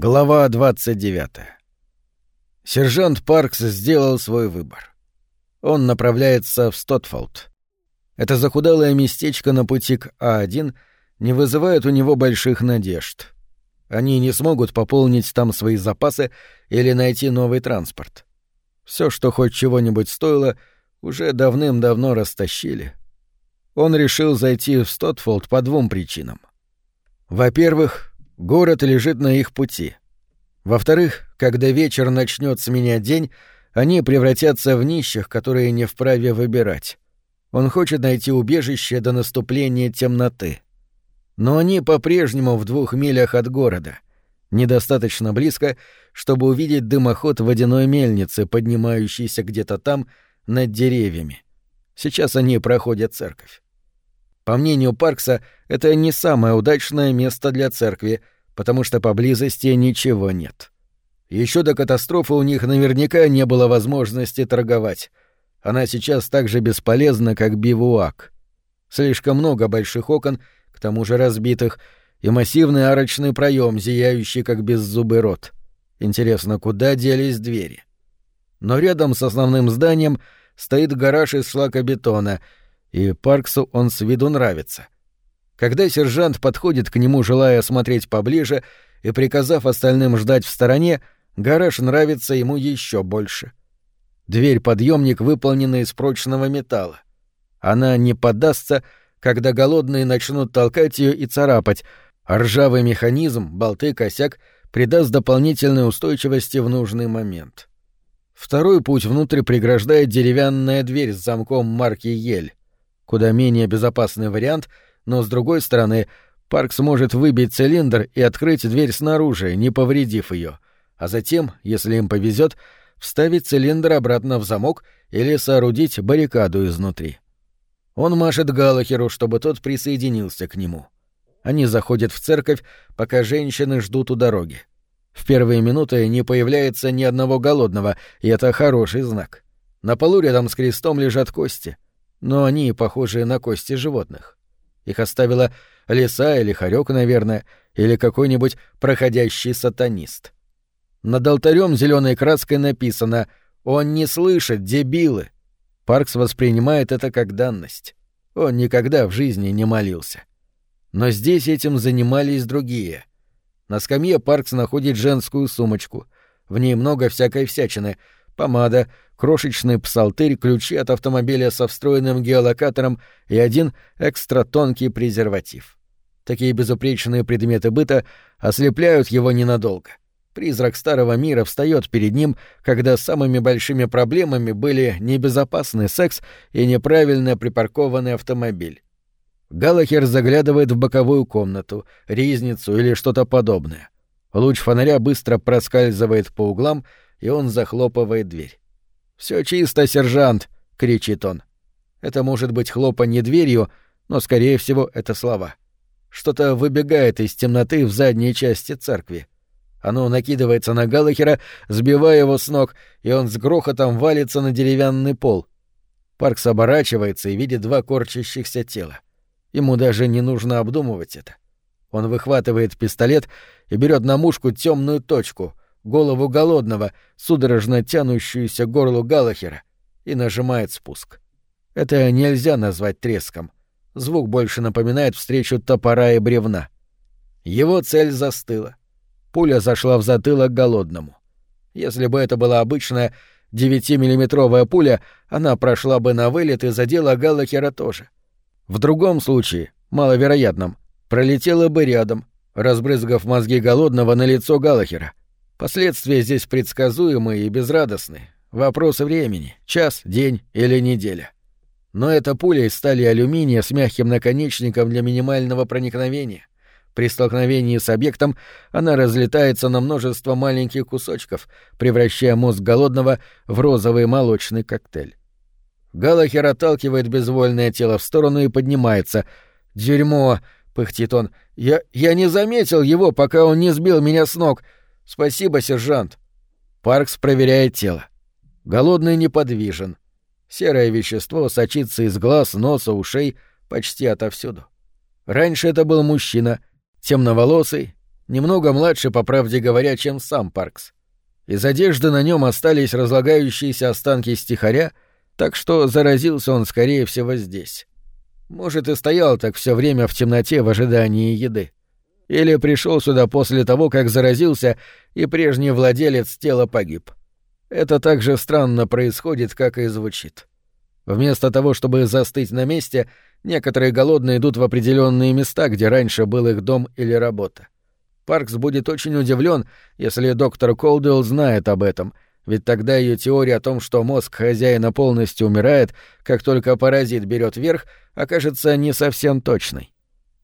Глава 29. Сержант Паркс сделал свой выбор. Он направляется в Стотфолд. Это захудалое местечко на пути к А1 не вызывает у него больших надежд. Они не смогут пополнить там свои запасы или найти новый транспорт. Все, что хоть чего-нибудь стоило, уже давным-давно растащили. Он решил зайти в Стотфолд по двум причинам. Во-первых, Город лежит на их пути. Во-вторых, когда вечер начнет сменять день, они превратятся в нищих, которые не вправе выбирать. Он хочет найти убежище до наступления темноты. Но они по-прежнему в двух милях от города. Недостаточно близко, чтобы увидеть дымоход водяной мельницы, поднимающийся где-то там, над деревьями. Сейчас они проходят церковь. По мнению Паркса, это не самое удачное место для церкви, потому что поблизости ничего нет. Еще до катастрофы у них наверняка не было возможности торговать. Она сейчас так же бесполезна, как бивуак. Слишком много больших окон, к тому же разбитых, и массивный арочный проем, зияющий как беззубый рот. Интересно, куда делись двери? Но рядом с основным зданием стоит гараж из шлакобетона — и Парксу он с виду нравится. Когда сержант подходит к нему, желая осмотреть поближе, и приказав остальным ждать в стороне, гараж нравится ему еще больше. Дверь-подъемник выполнена из прочного металла. Она не поддастся, когда голодные начнут толкать ее и царапать, а ржавый механизм, болты, косяк придаст дополнительной устойчивости в нужный момент. Второй путь внутрь преграждает деревянная дверь с замком марки «Ель». Куда менее безопасный вариант, но, с другой стороны, Парк сможет выбить цилиндр и открыть дверь снаружи, не повредив ее, а затем, если им повезет, вставить цилиндр обратно в замок или соорудить баррикаду изнутри. Он машет Галахеру, чтобы тот присоединился к нему. Они заходят в церковь, пока женщины ждут у дороги. В первые минуты не появляется ни одного голодного, и это хороший знак. На полу рядом с крестом лежат кости — но они похожи на кости животных. Их оставила лиса или хорек, наверное, или какой-нибудь проходящий сатанист. Над алтарем зеленой краской написано «Он не слышит, дебилы!» Паркс воспринимает это как данность. Он никогда в жизни не молился. Но здесь этим занимались другие. На скамье Паркс находит женскую сумочку. В ней много всякой всячины — помада, крошечный псалтырь, ключи от автомобиля со встроенным геолокатором и один экстра тонкий презерватив. Такие безупречные предметы быта ослепляют его ненадолго. Призрак старого мира встает перед ним, когда самыми большими проблемами были небезопасный секс и неправильно припаркованный автомобиль. Галахер заглядывает в боковую комнату, ризницу или что-то подобное. Луч фонаря быстро проскальзывает по углам и он захлопывает дверь. «Все чисто, сержант!» — кричит он. Это может быть хлопанье дверью, но, скорее всего, это слова. Что-то выбегает из темноты в задней части церкви. Оно накидывается на Галлахера, сбивая его с ног, и он с грохотом валится на деревянный пол. Паркс оборачивается и видит два корчащихся тела. Ему даже не нужно обдумывать это. Он выхватывает пистолет и берет на мушку темную точку — голову голодного, судорожно тянущуюся к горлу Галахера, и нажимает спуск. Это нельзя назвать треском. Звук больше напоминает встречу топора и бревна. Его цель застыла. Пуля зашла в затылок голодному. Если бы это была обычная 9-миллиметровая пуля, она прошла бы на вылет и задела Галлахера тоже. В другом случае, маловероятном, пролетела бы рядом, разбрызгав мозги голодного на лицо Галлахера. Последствия здесь предсказуемы и безрадостны. Вопрос времени — час, день или неделя. Но эта пуля из стали алюминия с мягким наконечником для минимального проникновения. При столкновении с объектом она разлетается на множество маленьких кусочков, превращая мозг голодного в розовый молочный коктейль. Галахер отталкивает безвольное тело в сторону и поднимается. «Дерьмо!» — пыхтит он. «Я... я не заметил его, пока он не сбил меня с ног. «Спасибо, сержант». Паркс проверяет тело. Голодный неподвижен. Серое вещество сочится из глаз, носа, ушей, почти отовсюду. Раньше это был мужчина, темноволосый, Немного младше, по правде говоря, чем сам Паркс. Из одежды на нем остались разлагающиеся останки стихаря, так что заразился он, скорее всего, здесь. Может, и стоял так все время в темноте в ожидании еды. Или пришел сюда после того, как заразился, и прежний владелец тела погиб. Это так же странно происходит, как и звучит. Вместо того, чтобы застыть на месте, некоторые голодные идут в определенные места, где раньше был их дом или работа. Паркс будет очень удивлен, если доктор Колдуэлл знает об этом, ведь тогда ее теория о том, что мозг хозяина полностью умирает, как только паразит берет верх, окажется не совсем точной.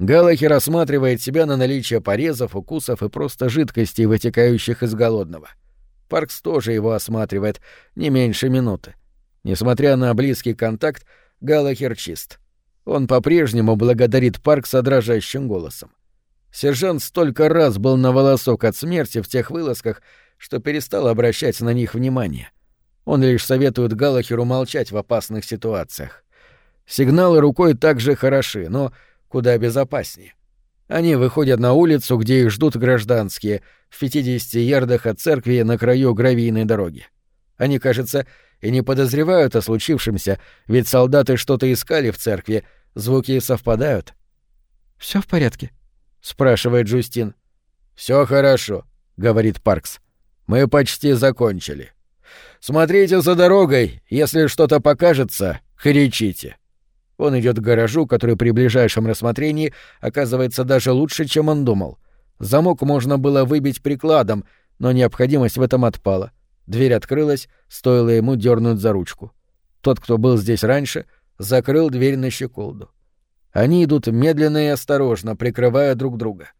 Галахер рассматривает себя на наличие порезов, укусов и просто жидкостей, вытекающих из голодного. Паркс тоже его осматривает, не меньше минуты. Несмотря на близкий контакт, Галахер чист. Он по-прежнему благодарит Паркса дрожащим голосом. Сержант столько раз был на волосок от смерти в тех вылазках, что перестал обращать на них внимание. Он лишь советует Галахеру молчать в опасных ситуациях. Сигналы рукой также хороши, но куда безопаснее. Они выходят на улицу, где их ждут гражданские, в 50 ярдах от церкви на краю гравийной дороги. Они, кажется, и не подозревают о случившемся, ведь солдаты что-то искали в церкви, звуки совпадают. Все в порядке?» — спрашивает Джустин. Все хорошо», — говорит Паркс. «Мы почти закончили. Смотрите за дорогой, если что-то покажется, кричите». Он идет к гаражу, который при ближайшем рассмотрении оказывается даже лучше, чем он думал. Замок можно было выбить прикладом, но необходимость в этом отпала. Дверь открылась, стоило ему дернуть за ручку. Тот, кто был здесь раньше, закрыл дверь на щеколду. Они идут медленно и осторожно, прикрывая друг друга.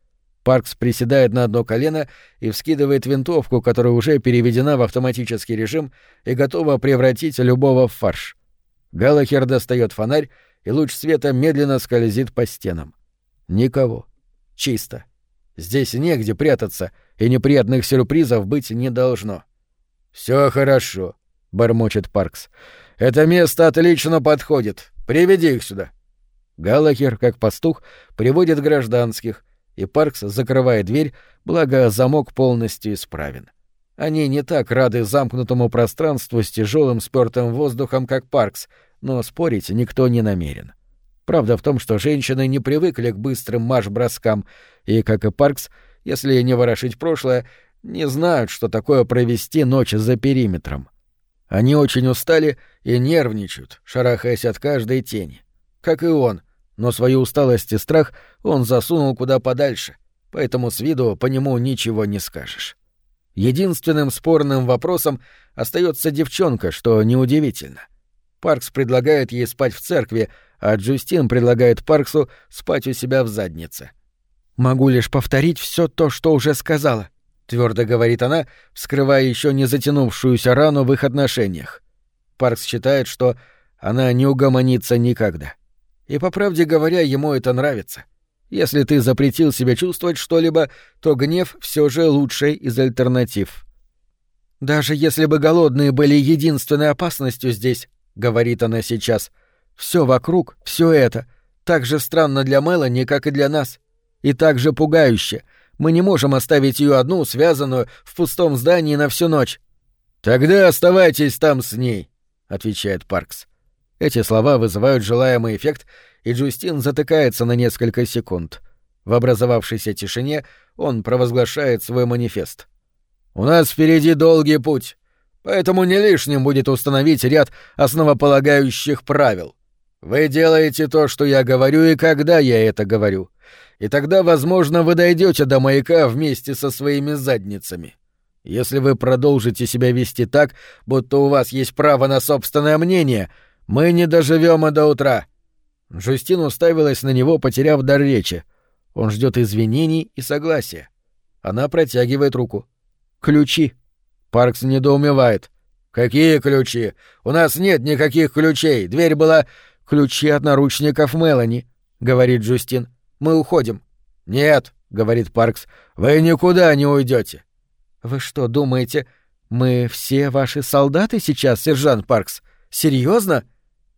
Паркс приседает на одно колено и вскидывает винтовку, которая уже переведена в автоматический режим и готова превратить любого в фарш. Галахер достает фонарь, и луч света медленно скользит по стенам. Никого. Чисто. Здесь негде прятаться, и неприятных сюрпризов быть не должно. Все хорошо, бормочет Паркс. Это место отлично подходит. Приведи их сюда. Галахер, как пастух, приводит гражданских, и Паркс закрывает дверь, благо замок полностью исправен. Они не так рады замкнутому пространству с тяжелым спёртым воздухом, как Паркс, но спорить никто не намерен. Правда в том, что женщины не привыкли к быстрым марш-броскам, и, как и Паркс, если не ворошить прошлое, не знают, что такое провести ночь за периметром. Они очень устали и нервничают, шарахаясь от каждой тени. Как и он, но свою усталость и страх он засунул куда подальше, поэтому с виду по нему ничего не скажешь. Единственным спорным вопросом остается девчонка, что неудивительно. Паркс предлагает ей спать в церкви, а Джустин предлагает Парксу спать у себя в заднице. «Могу лишь повторить все то, что уже сказала», — твердо говорит она, вскрывая еще не затянувшуюся рану в их отношениях. Паркс считает, что она не угомонится никогда. И, по правде говоря, ему это нравится. Если ты запретил себе чувствовать что-либо, то гнев все же лучший из альтернатив. «Даже если бы голодные были единственной опасностью здесь», — говорит она сейчас, — «все вокруг, все это, так же странно для Мелани, как и для нас. И так же пугающе. Мы не можем оставить ее одну, связанную, в пустом здании на всю ночь». «Тогда оставайтесь там с ней», — отвечает Паркс. Эти слова вызывают желаемый эффект, и Джустин затыкается на несколько секунд. В образовавшейся тишине он провозглашает свой манифест. «У нас впереди долгий путь, поэтому не лишним будет установить ряд основополагающих правил. Вы делаете то, что я говорю, и когда я это говорю. И тогда, возможно, вы дойдете до маяка вместе со своими задницами. Если вы продолжите себя вести так, будто у вас есть право на собственное мнение — мы не доживем и до утра. Жустин уставилась на него, потеряв дар речи. Он ждет извинений и согласия. Она протягивает руку. Ключи. Паркс недоумевает. Какие ключи? У нас нет никаких ключей. Дверь была ключи от наручников Мелани, говорит Джустин. Мы уходим. Нет, говорит Паркс. Вы никуда не уйдете. Вы что, думаете, мы все ваши солдаты сейчас, сержант Паркс? Серьезно?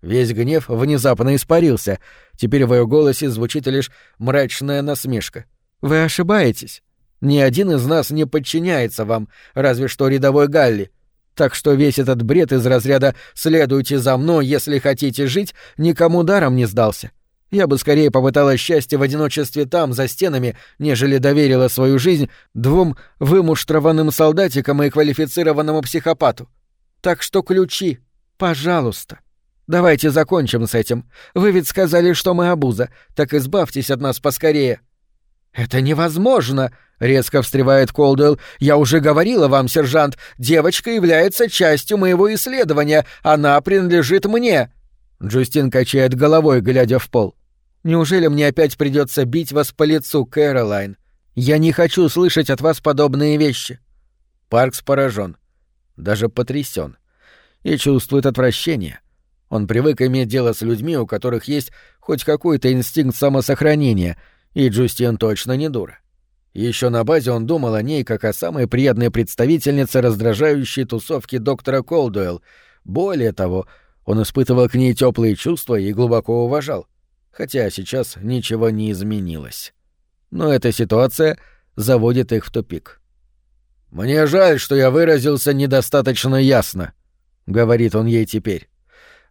Весь гнев внезапно испарился. Теперь в ее голосе звучит лишь мрачная насмешка. «Вы ошибаетесь. Ни один из нас не подчиняется вам, разве что рядовой Галли. Так что весь этот бред из разряда «следуйте за мной, если хотите жить» никому даром не сдался. Я бы скорее попыталась счастье в одиночестве там, за стенами, нежели доверила свою жизнь двум вымуштрованным солдатикам и квалифицированному психопату. Так что ключи, пожалуйста. Давайте закончим с этим. Вы ведь сказали, что мы обуза, так избавьтесь от нас поскорее. Это невозможно, резко встревает Колдуэлл. Я уже говорила вам, сержант, девочка является частью моего исследования, она принадлежит мне. Джустин качает головой, глядя в пол. Неужели мне опять придется бить вас по лицу, Кэролайн? Я не хочу слышать от вас подобные вещи. Паркс поражен, даже потрясен, и чувствует отвращение. Он привык иметь дело с людьми, у которых есть хоть какой-то инстинкт самосохранения, и Джустин точно не дура. Еще на базе он думал о ней как о самой приятной представительнице раздражающей тусовки доктора Колдуэлл. Более того, он испытывал к ней теплые чувства и глубоко уважал хотя сейчас ничего не изменилось. Но эта ситуация заводит их в тупик. «Мне жаль, что я выразился недостаточно ясно», — говорит он ей теперь.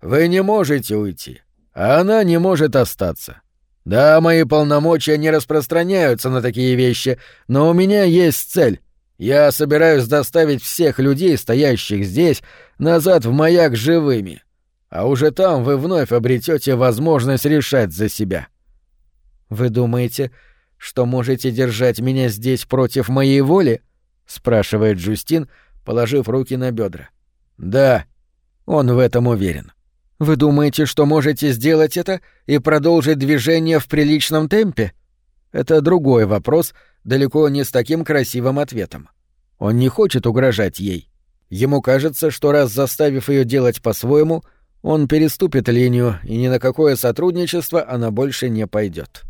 «Вы не можете уйти, а она не может остаться. Да, мои полномочия не распространяются на такие вещи, но у меня есть цель. Я собираюсь доставить всех людей, стоящих здесь, назад в маяк живыми а уже там вы вновь обретете возможность решать за себя. Вы думаете, что можете держать меня здесь против моей воли? спрашивает Джустин, положив руки на бедра. Да, он в этом уверен. Вы думаете, что можете сделать это и продолжить движение в приличном темпе? Это другой вопрос, далеко не с таким красивым ответом. Он не хочет угрожать ей. Ему кажется, что раз заставив ее делать по-своему, он переступит линию, и ни на какое сотрудничество она больше не пойдет.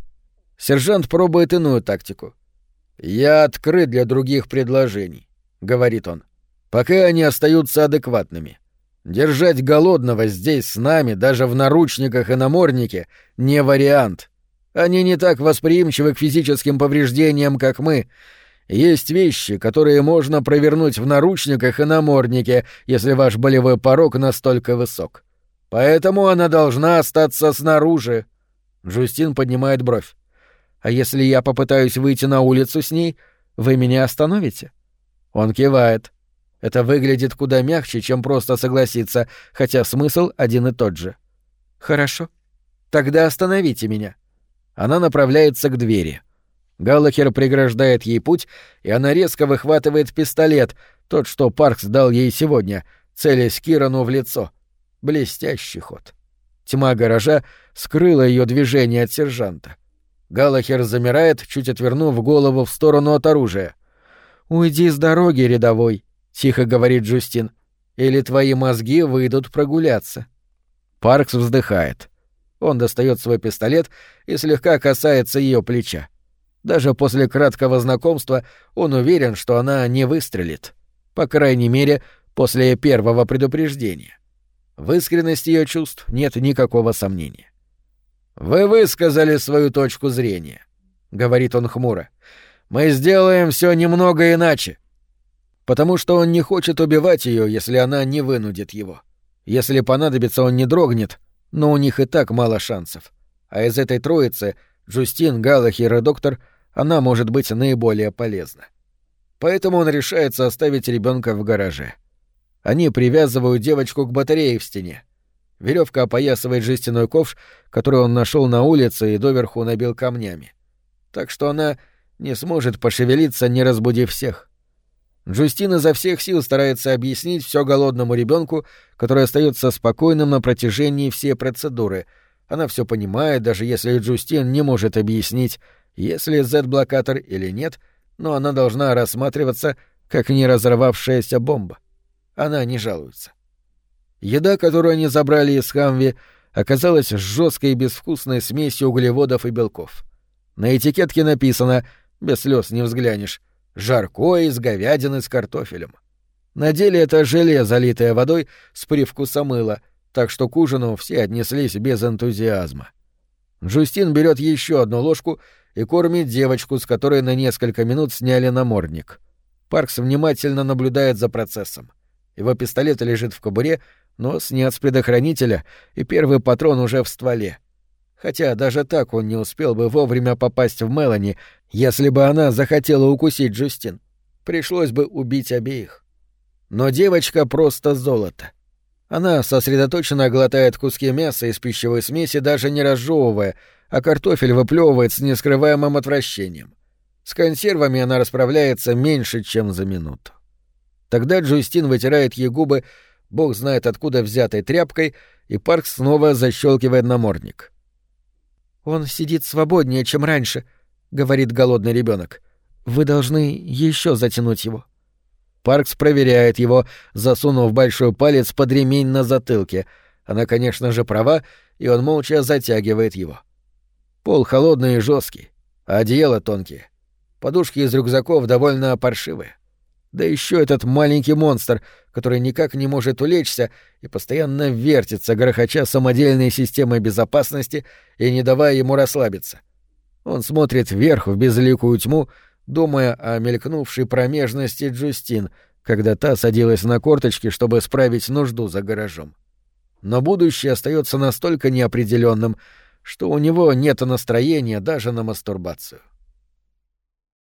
Сержант пробует иную тактику. «Я открыт для других предложений», — говорит он, — «пока они остаются адекватными. Держать голодного здесь с нами, даже в наручниках и наморднике, не вариант. Они не так восприимчивы к физическим повреждениям, как мы. Есть вещи, которые можно провернуть в наручниках и наморднике, если ваш болевой порог настолько высок. Поэтому она должна остаться снаружи. Джустин поднимает бровь. А если я попытаюсь выйти на улицу с ней, вы меня остановите? Он кивает. Это выглядит куда мягче, чем просто согласиться, хотя смысл один и тот же. Хорошо. Тогда остановите меня. Она направляется к двери. Галлахер преграждает ей путь, и она резко выхватывает пистолет, тот, что Паркс дал ей сегодня, целясь Кирану в лицо — Блестящий ход. Тьма гаража скрыла ее движение от сержанта. Галахер замирает, чуть отвернув голову в сторону от оружия. «Уйди с дороги, рядовой», — тихо говорит Джустин. «Или твои мозги выйдут прогуляться». Паркс вздыхает. Он достает свой пистолет и слегка касается ее плеча. Даже после краткого знакомства он уверен, что она не выстрелит. По крайней мере, после первого предупреждения. В искренности ее чувств нет никакого сомнения. «Вы высказали свою точку зрения», — говорит он хмуро. «Мы сделаем все немного иначе». Потому что он не хочет убивать ее, если она не вынудит его. Если понадобится, он не дрогнет, но у них и так мало шансов. А из этой троицы — Джустин, Галахер и доктор — она может быть наиболее полезна. Поэтому он решается оставить ребенка в гараже. Они привязывают девочку к батарее в стене. Веревка опоясывает жестяной ковш, который он нашел на улице и доверху набил камнями. Так что она не сможет пошевелиться, не разбудив всех. Джустин изо всех сил старается объяснить все голодному ребенку, который остается спокойным на протяжении всей процедуры. Она все понимает, даже если Джустин не может объяснить, есть ли Z-блокатор или нет, но она должна рассматриваться как не разорвавшаяся бомба. Она не жалуется. Еда, которую они забрали из Хамви, оказалась жесткой и безвкусной смесью углеводов и белков. На этикетке написано «без слез не взглянешь» «жарко из говядины с картофелем». На деле это желе, залитое водой с привкусом мыла, так что к ужину все отнеслись без энтузиазма. Джустин берет еще одну ложку и кормит девочку, с которой на несколько минут сняли намордник. Паркс внимательно наблюдает за процессом. Его пистолет лежит в кобуре, но снят с предохранителя, и первый патрон уже в стволе. Хотя даже так он не успел бы вовремя попасть в Мелани, если бы она захотела укусить Джустин. Пришлось бы убить обеих. Но девочка просто золото. Она сосредоточенно глотает куски мяса из пищевой смеси, даже не разжевывая, а картофель выплевывает с нескрываемым отвращением. С консервами она расправляется меньше, чем за минуту. Тогда Джустин вытирает ей губы, бог знает откуда взятой тряпкой, и Парк снова защелкивает намордник. «Он сидит свободнее, чем раньше», — говорит голодный ребенок. «Вы должны еще затянуть его». Паркс проверяет его, засунув большой палец под ремень на затылке. Она, конечно же, права, и он молча затягивает его. Пол холодный и жесткий, а одеяло тонкие. Подушки из рюкзаков довольно паршивые. Да еще этот маленький монстр, который никак не может улечься и постоянно вертится, грохоча самодельной системой безопасности и не давая ему расслабиться. Он смотрит вверх в безликую тьму, думая о мелькнувшей промежности Джустин, когда та садилась на корточки, чтобы справить нужду за гаражом. Но будущее остается настолько неопределенным, что у него нет настроения даже на мастурбацию.